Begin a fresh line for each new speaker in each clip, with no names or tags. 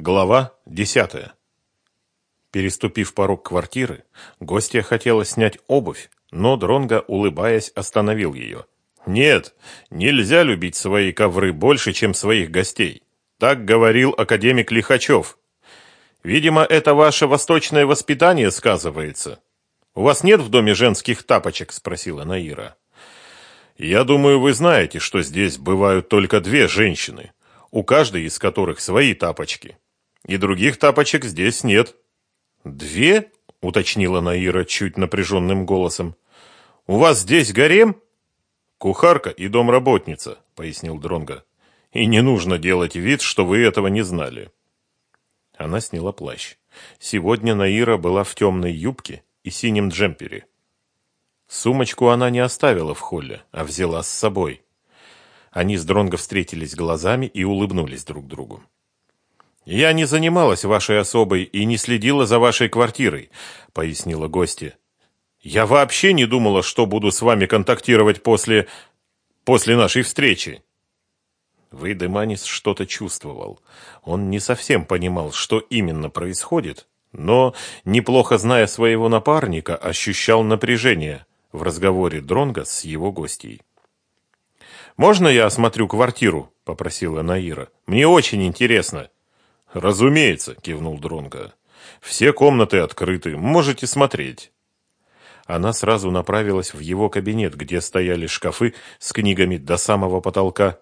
Глава десятая. Переступив порог квартиры, гостья хотела снять обувь, но Дронго, улыбаясь, остановил ее. «Нет, нельзя любить свои ковры больше, чем своих гостей. Так говорил академик Лихачев. Видимо, это ваше восточное воспитание сказывается. У вас нет в доме женских тапочек?» – спросила Наира. «Я думаю, вы знаете, что здесь бывают только две женщины, у каждой из которых свои тапочки. И других тапочек здесь нет. Две? уточнила Наира чуть напряженным голосом. У вас здесь гарем? Кухарка и домработница, пояснил Дронга. И не нужно делать вид, что вы этого не знали. Она сняла плащ. Сегодня Наира была в темной юбке и синем джемпере. Сумочку она не оставила в холле, а взяла с собой. Они с Дронго встретились глазами и улыбнулись друг другу. «Я не занималась вашей особой и не следила за вашей квартирой», — пояснила гостья. «Я вообще не думала, что буду с вами контактировать после... после нашей встречи». Вейдеманис что-то чувствовал. Он не совсем понимал, что именно происходит, но, неплохо зная своего напарника, ощущал напряжение в разговоре Дронга с его гостьей. «Можно я осмотрю квартиру?» – попросила Наира. «Мне очень интересно». «Разумеется», – кивнул Дронго. «Все комнаты открыты, можете смотреть». Она сразу направилась в его кабинет, где стояли шкафы с книгами до самого потолка,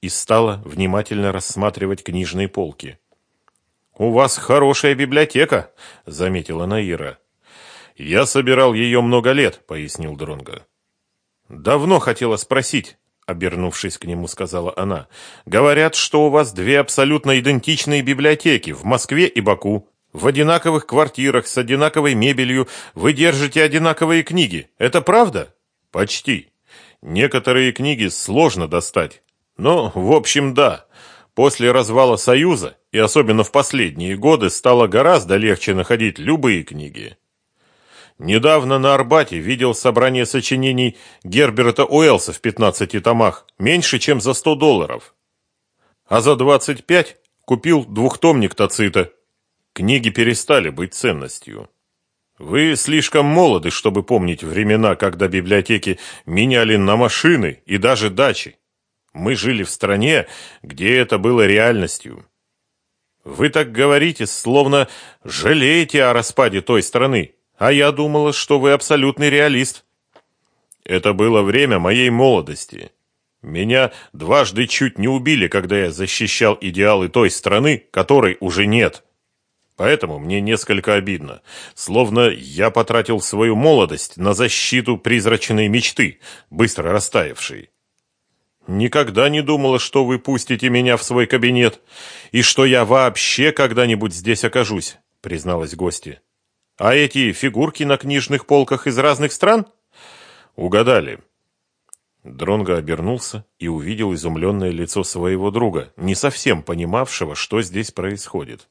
и стала внимательно рассматривать книжные полки. «У вас хорошая библиотека», — заметила Наира. «Я собирал ее много лет», — пояснил Дронго. «Давно хотела спросить, обернувшись к нему, сказала она. Говорят, что у вас две абсолютно идентичные библиотеки в Москве и Баку. В одинаковых квартирах с одинаковой мебелью вы держите одинаковые книги. Это правда? Почти. Некоторые книги сложно достать. Но, в общем, да. После развала Союза, и особенно в последние годы, стало гораздо легче находить любые книги. Недавно на Арбате видел собрание сочинений Герберта Уэллса в 15 томах, меньше, чем за 100 долларов. А за 25 купил двухтомник Тацита. Книги перестали быть ценностью. Вы слишком молоды, чтобы помнить времена, когда библиотеки меняли на машины и даже дачи. Мы жили в стране, где это было реальностью. Вы так говорите, словно жалеете о распаде той страны, а я думала, что вы абсолютный реалист. Это было время моей молодости. Меня дважды чуть не убили, когда я защищал идеалы той страны, которой уже нет. Поэтому мне несколько обидно. Словно я потратил свою молодость на защиту призрачной мечты, быстро растаявшей. Никогда не думала, что вы пустите меня в свой кабинет, и что я вообще когда-нибудь здесь окажусь, призналась гостья. А эти фигурки на книжных полках из разных стран? Угадали. Дронго обернулся и увидел изумленное лицо своего друга, не совсем понимавшего, что здесь происходит.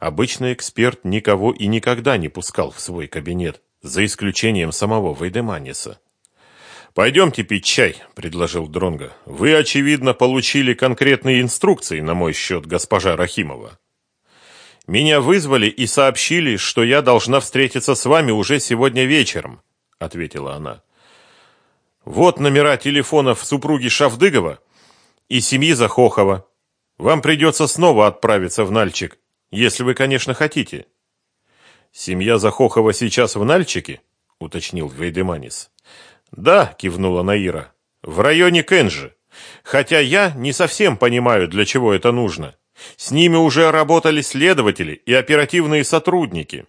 Обычный эксперт никого и никогда не пускал в свой кабинет, за исключением самого Вейдеманиса. «Пойдемте пить чай», — предложил Дронго. «Вы, очевидно, получили конкретные инструкции на мой счет, госпожа Рахимова». Меня вызвали и сообщили, что я должна встретиться с вами уже сегодня вечером, ответила она. Вот номера телефонов супруги Шавдыгова и семьи Захохова. Вам придется снова отправиться в Нальчик, если вы, конечно, хотите. Семья Захохова сейчас в Нальчике, уточнил Вейдеманис. Да, кивнула Наира. В районе Кенжи. Хотя я не совсем понимаю, для чего это нужно. С ними уже работали следователи и оперативные сотрудники.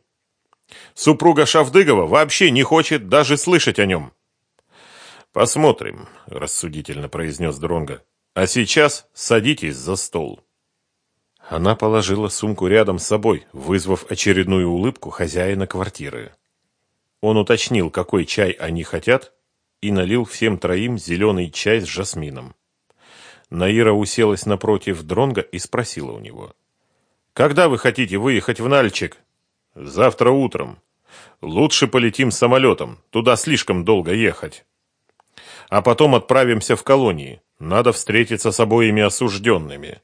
Супруга Шавдыгова вообще не хочет даже слышать о нем. Посмотрим, рассудительно произнес Дронга. А сейчас садитесь за стол. Она положила сумку рядом с собой, вызвав очередную улыбку хозяина квартиры. Он уточнил, какой чай они хотят, и налил всем троим зеленый чай с жасмином. Наира уселась напротив Дронга и спросила у него. «Когда вы хотите выехать в Нальчик?» «Завтра утром. Лучше полетим самолетом, туда слишком долго ехать. А потом отправимся в колонии. Надо встретиться с обоими осужденными».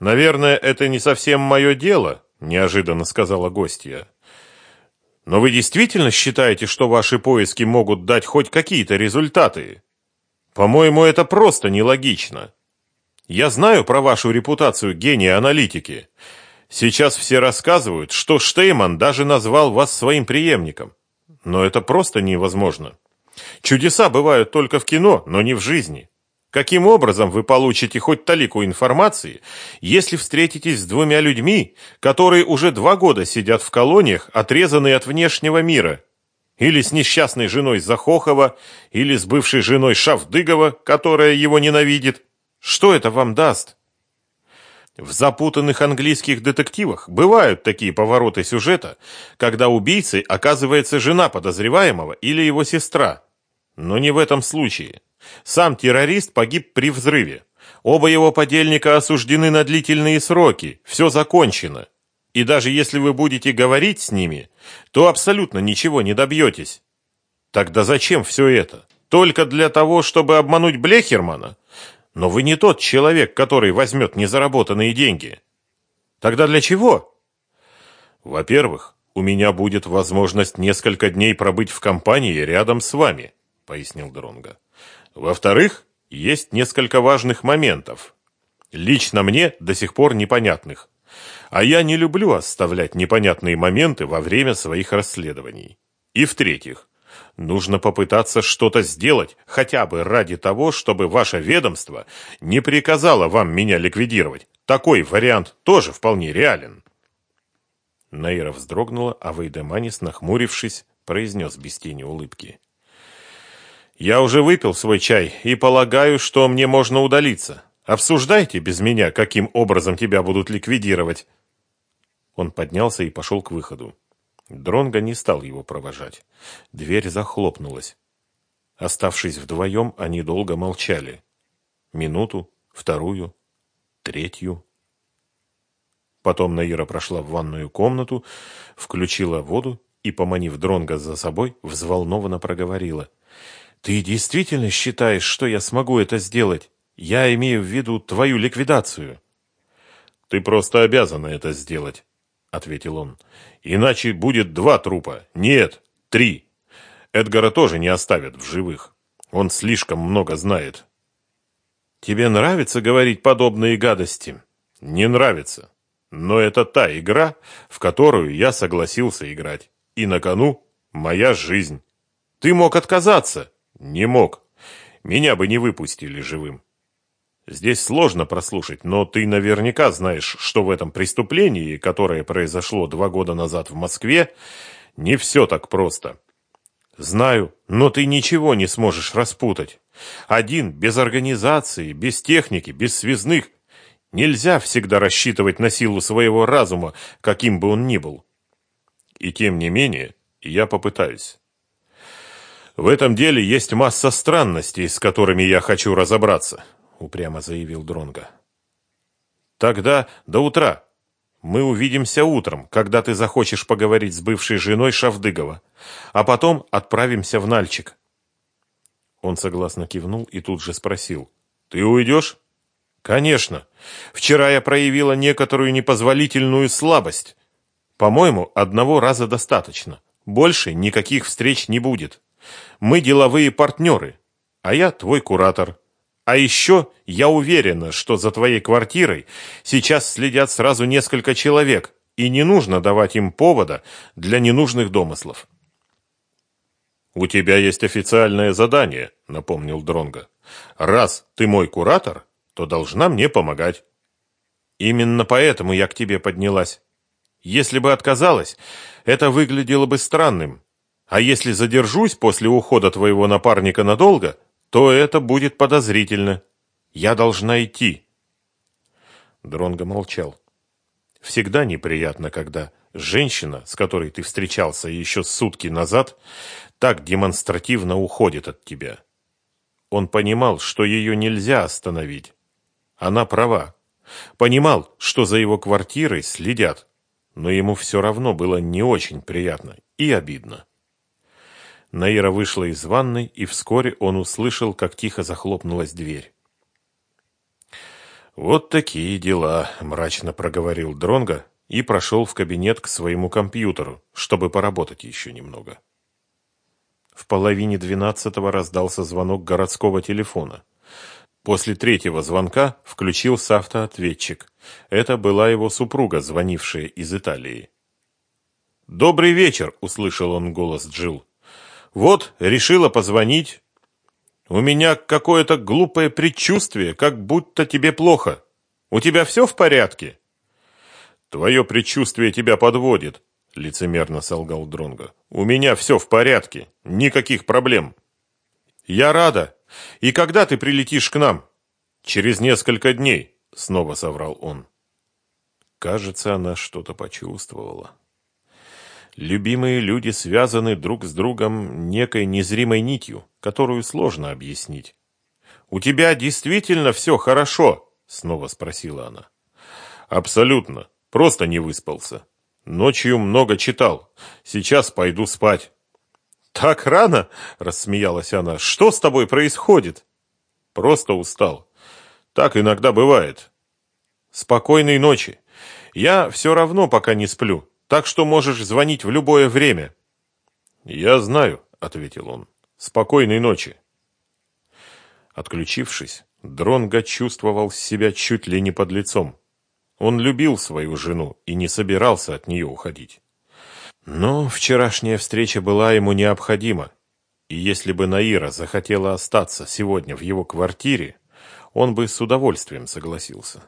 Наверное, это не совсем мое дело, неожиданно сказала гостья. Но вы действительно считаете, что ваши поиски могут дать хоть какие-то результаты? По-моему, это просто нелогично. Я знаю про вашу репутацию гения аналитики. Сейчас все рассказывают, что Штейман даже назвал вас своим преемником. Но это просто невозможно. Чудеса бывают только в кино, но не в жизни. Каким образом вы получите хоть талику информации, если встретитесь с двумя людьми, которые уже два года сидят в колониях, отрезанные от внешнего мира? Или с несчастной женой Захохова, или с бывшей женой Шавдыгова, которая его ненавидит? Что это вам даст? В запутанных английских детективах бывают такие повороты сюжета, когда убийцей оказывается жена подозреваемого или его сестра. Но не в этом случае. Сам террорист погиб при взрыве. Оба его подельника осуждены на длительные сроки. Все закончено. И даже если вы будете говорить с ними, то абсолютно ничего не добьетесь. Тогда зачем все это? Только для того, чтобы обмануть Блехермана? Но вы не тот человек, который возьмет незаработанные деньги. Тогда для чего? Во-первых, у меня будет возможность несколько дней пробыть в компании рядом с вами, пояснил Дронга. Во-вторых, есть несколько важных моментов, лично мне до сих пор непонятных. А я не люблю оставлять непонятные моменты во время своих расследований. И в-третьих, нужно попытаться что-то сделать, хотя бы ради того, чтобы ваше ведомство не приказало вам меня ликвидировать. Такой вариант тоже вполне реален. Наира вздрогнула, а Вейдеманис, нахмурившись, произнес без тени улыбки. Я уже выпил свой чай и полагаю, что мне можно удалиться. Обсуждайте без меня, каким образом тебя будут ликвидировать. Он поднялся и пошел к выходу. Дронго не стал его провожать. Дверь захлопнулась. Оставшись вдвоем, они долго молчали. Минуту, вторую, третью. Потом Наира прошла в ванную комнату, включила воду и, поманив Дронга за собой, взволнованно проговорила — «Ты действительно считаешь, что я смогу это сделать? Я имею в виду твою ликвидацию». «Ты просто обязана это сделать», — ответил он. «Иначе будет два трупа. Нет, три. Эдгара тоже не оставят в живых. Он слишком много знает». «Тебе нравится говорить подобные гадости?» «Не нравится. Но это та игра, в которую я согласился играть. И на кону моя жизнь. Ты мог отказаться». Не мог. Меня бы не выпустили живым. Здесь сложно прослушать, но ты наверняка знаешь, что в этом преступлении, которое произошло два года назад в Москве, не все так просто. Знаю, но ты ничего не сможешь распутать. Один, без организации, без техники, без связных. Нельзя всегда рассчитывать на силу своего разума, каким бы он ни был. И тем не менее, я попытаюсь. В этом деле есть масса странностей, с которыми я хочу разобраться, упрямо заявил Дронга. Тогда до утра. Мы увидимся утром, когда ты захочешь поговорить с бывшей женой Шавдыгова, а потом отправимся в Нальчик. Он согласно кивнул и тут же спросил: "Ты уйдешь?» «Конечно. Вчера я проявила некоторую непозволительную слабость. По-моему, одного раза достаточно. Больше никаких встреч не будет». Мы деловые партнеры, а я твой куратор. А еще я уверена, что за твоей квартирой сейчас следят сразу несколько человек, и не нужно давать им повода для ненужных домыслов. У тебя есть официальное задание, напомнил Дронга. Раз ты мой куратор, то должна мне помогать. Именно поэтому я к тебе поднялась. Если бы отказалась, это выглядело бы странным. А если задержусь после ухода твоего напарника надолго, то это будет подозрительно. Я должна идти. Дронго молчал. Всегда неприятно, когда женщина, с которой ты встречался еще сутки назад, так демонстративно уходит от тебя. Он понимал, что ее нельзя остановить. Она права. Понимал, что за его квартирой следят, но ему все равно было не очень приятно и обидно. Наира вышла из ванной, и вскоре он услышал, как тихо захлопнулась дверь. Вот такие дела, мрачно проговорил Дронга и прошел в кабинет к своему компьютеру, чтобы поработать еще немного. В половине двенадцатого раздался звонок городского телефона. После третьего звонка включился автоответчик. Это была его супруга, звонившая из Италии. «Добрый вечер!» — услышал он голос Джил. «Вот, решила позвонить. У меня какое-то глупое предчувствие, как будто тебе плохо. У тебя все в порядке?» «Твое предчувствие тебя подводит», — лицемерно солгал Дронго. «У меня все в порядке, никаких проблем». «Я рада. И когда ты прилетишь к нам?» «Через несколько дней», — снова соврал он. Кажется, она что-то почувствовала. Любимые люди связаны друг с другом некой незримой нитью, которую сложно объяснить. «У тебя действительно все хорошо?» — снова спросила она. «Абсолютно. Просто не выспался. Ночью много читал. Сейчас пойду спать». «Так рано?» — рассмеялась она. «Что с тобой происходит?» «Просто устал. Так иногда бывает». «Спокойной ночи. Я все равно пока не сплю, так что можешь звонить в любое время». «Я знаю», — ответил он. «Спокойной ночи». Отключившись, Дронго чувствовал себя чуть ли не под лицом. Он любил свою жену и не собирался от нее уходить. Но вчерашняя встреча была ему необходима, и если бы Наира захотела остаться сегодня в его квартире, он бы с удовольствием согласился.